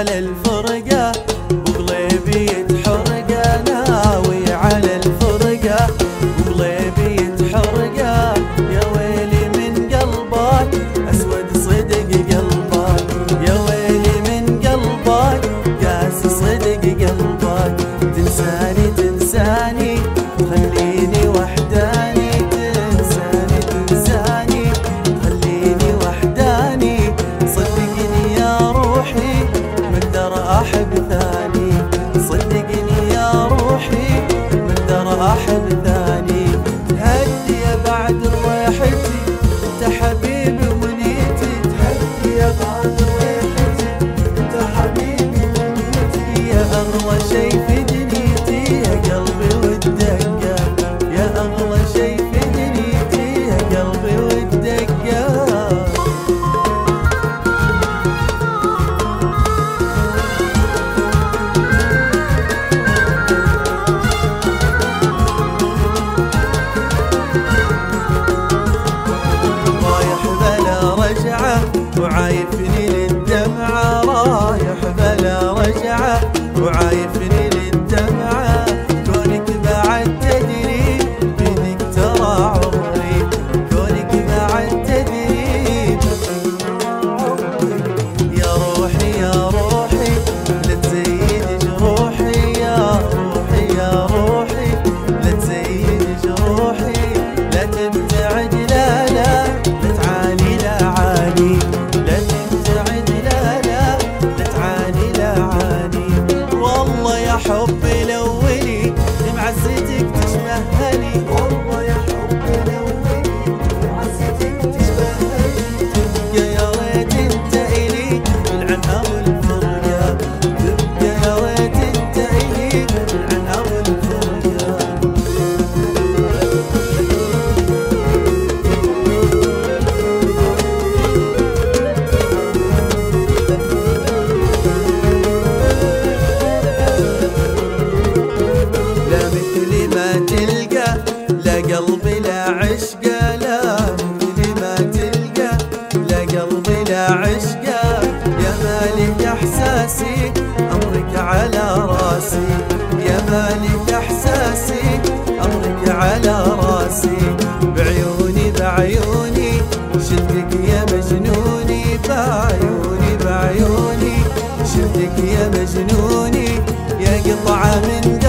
على الفرقه ترى أحب ثاني صدقني يا روحي من ترى أحب ثاني وعايفني للدمعة. حبي لو لا عشق لا مثل ما تلقى لا قلبي لا عشق. يا مالك إحساسي أمرك على راسي. يا مالك إحساسي أمرك على راسي. بعيوني بعيوني شفتك يا مجنوني. بعيوني بعيوني شفتك يا مجنوني. يا قطعة من